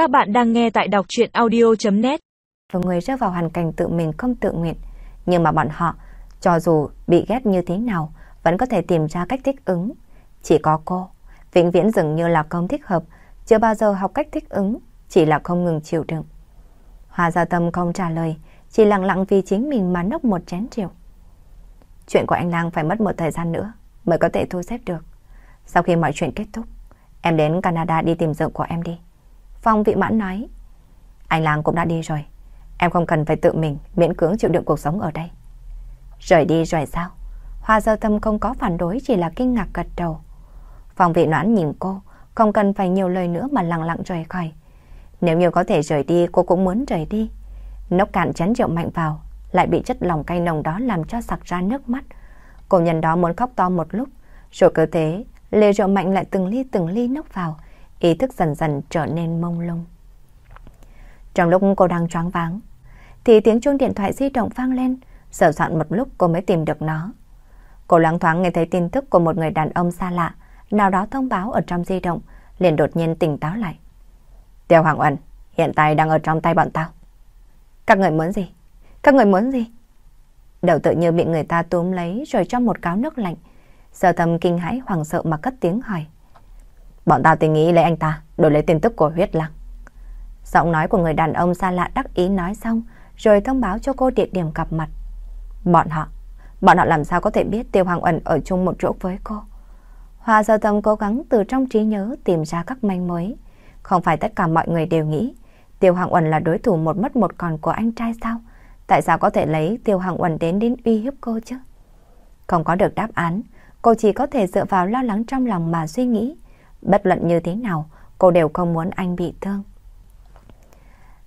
Các bạn đang nghe tại đọc chuyện audio.net Nhiều người rơi vào hoàn cảnh tự mình không tự nguyện, nhưng mà bọn họ, cho dù bị ghét như thế nào, vẫn có thể tìm ra cách thích ứng. Chỉ có cô, vĩnh viễn dường như là không thích hợp, chưa bao giờ học cách thích ứng, chỉ là không ngừng chịu đựng. hòa Gia Tâm không trả lời, chỉ lặng lặng vì chính mình mà nốc một chén rượu. Chuyện của anh Lang phải mất một thời gian nữa mới có thể thu xếp được. Sau khi mọi chuyện kết thúc, em đến Canada đi tìm vợ của em đi. Phong vị mãn nói, anh Lang cũng đã đi rồi. Em không cần phải tự mình miễn cưỡng chịu đựng cuộc sống ở đây. Rời đi rồi sao? Hoa dơ Tâm không có phản đối chỉ là kinh ngạc gật đầu. Phong vị noãn nhìn cô, không cần phải nhiều lời nữa mà lặng lặng rời khỏi. Nếu như có thể rời đi, cô cũng muốn rời đi. Nốc cạn chén rượu mạnh vào, lại bị chất lòng cay nồng đó làm cho sặc ra nước mắt. Cô nhân đó muốn khóc to một lúc, rồi cơ thế, lê rượu mạnh lại từng ly từng ly nốc vào, ý thức dần dần trở nên mông lung. Trong lúc cô đang choáng váng, thì tiếng chuông điện thoại di động vang lên, Sợ soạn một lúc cô mới tìm được nó. Cô loáng thoáng nghe thấy tin tức của một người đàn ông xa lạ, nào đó thông báo ở trong di động, liền đột nhiên tỉnh táo lại. Tiêu Hoàng Uẩn, hiện tại đang ở trong tay bọn tao. Các người muốn gì? Các người muốn gì? Đầu tự như bị người ta túm lấy rồi cho một cáo nước lạnh. Sở thầm kinh hãi hoàng sợ mà cất tiếng hỏi. Bọn tao tình nghĩ lấy anh ta, đổi lấy tin tức của huyết lăng. Giọng nói của người đàn ông xa lạ đắc ý nói xong, rồi thông báo cho cô địa điểm gặp mặt. Bọn họ, bọn họ làm sao có thể biết Tiêu Hoàng Uẩn ở chung một chỗ với cô? Hoa Giờ Tâm cố gắng từ trong trí nhớ tìm ra các manh mối. Không phải tất cả mọi người đều nghĩ Tiêu Hoàng Uẩn là đối thủ một mất một còn của anh trai sao? Tại sao có thể lấy Tiêu Hoàng Uẩn đến đến uy hiếp cô chứ? Không có được đáp án, cô chỉ có thể dựa vào lo lắng trong lòng mà suy nghĩ. Bất luận như thế nào, cô đều không muốn anh bị thương.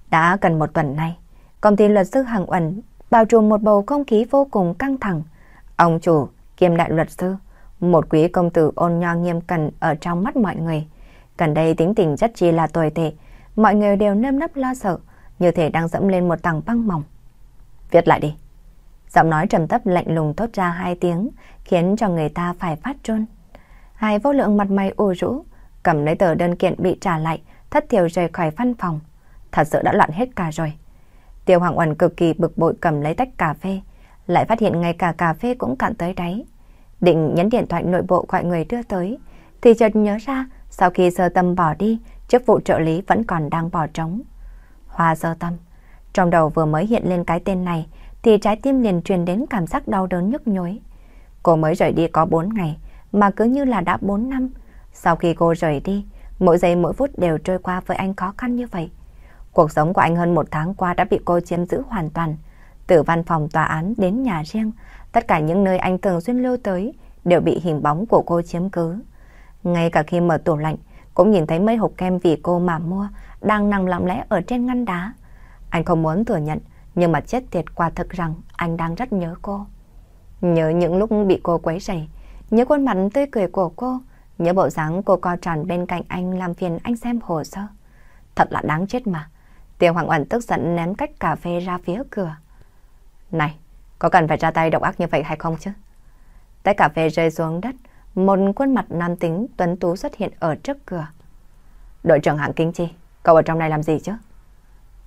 Đã gần một tuần nay, công ty luật sư Hằng Uẩn bao trùm một bầu không khí vô cùng căng thẳng. Ông chủ, kiêm đại luật sư, một quý công tử ôn nho nghiêm cẩn ở trong mắt mọi người. Gần đây tính tình rất chi là tồi tệ, mọi người đều nơm nấp lo sợ, như thể đang dẫm lên một tầng băng mỏng. Viết lại đi. Giọng nói trầm thấp lạnh lùng thốt ra hai tiếng, khiến cho người ta phải phát trôn. Hai vô lượng mặt mày ủ rũ, cầm lấy tờ đơn kiện bị trả lại, thất thiểu rời khỏi văn phòng. Thật sự đã loạn hết cả rồi. Tiêu Hoàng Uẩn cực kỳ bực bội cầm lấy tách cà phê, lại phát hiện ngay cả cà phê cũng cạn tới đáy. Định nhấn điện thoại nội bộ gọi người đưa tới, thì chợt nhớ ra sau khi sơ tâm bỏ đi, chức vụ trợ lý vẫn còn đang bỏ trống. Hoa sơ tâm, trong đầu vừa mới hiện lên cái tên này, thì trái tim liền truyền đến cảm giác đau đớn nhức nhối. Cô mới rời đi có 4 ngày, mà cứ như là đã 4 năm. Sau khi cô rời đi, mỗi giây mỗi phút đều trôi qua với anh khó khăn như vậy. Cuộc sống của anh hơn một tháng qua đã bị cô chiếm giữ hoàn toàn. Từ văn phòng tòa án đến nhà riêng, tất cả những nơi anh thường xuyên lưu tới đều bị hình bóng của cô chiếm cứ. Ngay cả khi mở tủ lạnh, cũng nhìn thấy mấy hộp kem vì cô mà mua đang nằm lặng lẽ ở trên ngăn đá. Anh không muốn thừa nhận, nhưng mà chết tiệt quả thực rằng anh đang rất nhớ cô. Nhớ những lúc bị cô quấy rầy, nhớ khuôn mặt tươi cười của cô, nhớ bộ dáng cô co tròn bên cạnh anh làm phiền anh xem hồ sơ. Thật là đáng chết mà. Tiêu Hoàng Oản tức giận ném cách cà phê ra phía cửa. Này, có cần phải ra tay độc ác như vậy hay không chứ? Tách cà phê rơi xuống đất, một khuôn mặt nam tính tuấn tú xuất hiện ở trước cửa. Đội trưởng hạng kính chi, cậu ở trong này làm gì chứ?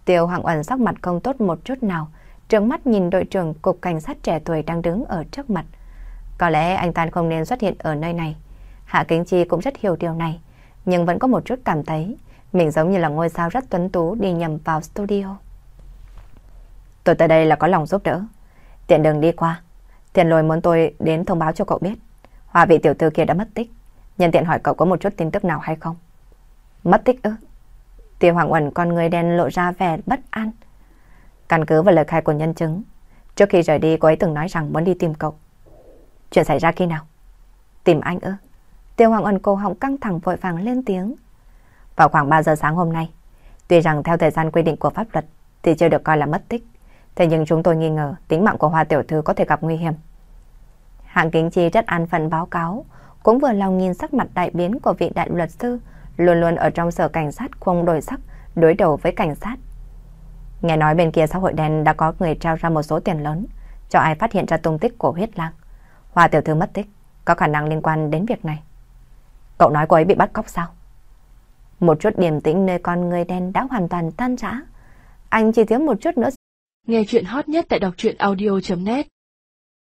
Tiêu Hoàng Oản sắc mặt không tốt một chút nào, trợn mắt nhìn đội trưởng cục cảnh sát trẻ tuổi đang đứng ở trước mặt. Có lẽ anh ta không nên xuất hiện ở nơi này. Hạ Kính Chi cũng rất hiểu điều này, nhưng vẫn có một chút cảm thấy mình giống như là ngôi sao rất tuấn tú đi nhầm vào studio. Tôi tới đây là có lòng giúp đỡ. Tiện đường đi qua. Tiền lôi muốn tôi đến thông báo cho cậu biết. hòa vị tiểu thư kia đã mất tích. Nhân tiện hỏi cậu có một chút tin tức nào hay không? Mất tích ư? Tiêu Hoàng Uẩn con người đen lộ ra vẻ bất an. Căn cứ vào lời khai của nhân chứng, trước khi rời đi cô ấy từng nói rằng muốn đi tìm cậu. Chuyện xảy ra khi nào? Tìm anh ư? Tiêu Hoàng Ân cô họng căng thẳng vội vàng lên tiếng. Vào khoảng 3 giờ sáng hôm nay, tuy rằng theo thời gian quy định của pháp luật thì chưa được coi là mất tích, thế nhưng chúng tôi nghi ngờ tính mạng của Hoa tiểu thư có thể gặp nguy hiểm. Hạng Kính Chi rất an phận báo cáo, cũng vừa lòng nhìn sắc mặt đại biến của vị đại luật sư, luôn luôn ở trong sở cảnh sát không đổi sắc, đối đầu với cảnh sát. Nghe nói bên kia xã hội đen đã có người trao ra một số tiền lớn, cho ai phát hiện ra tung tích của huyết lang. Hoa tiểu thư mất tích, có khả năng liên quan đến việc này. Cậu nói cô ấy bị bắt cóc sao? Một chút điềm tĩnh nơi con người đen đã hoàn toàn tan rã. Anh chỉ thiếu một chút nữa. Nghe chuyện hot nhất tại đọc truyện audio.net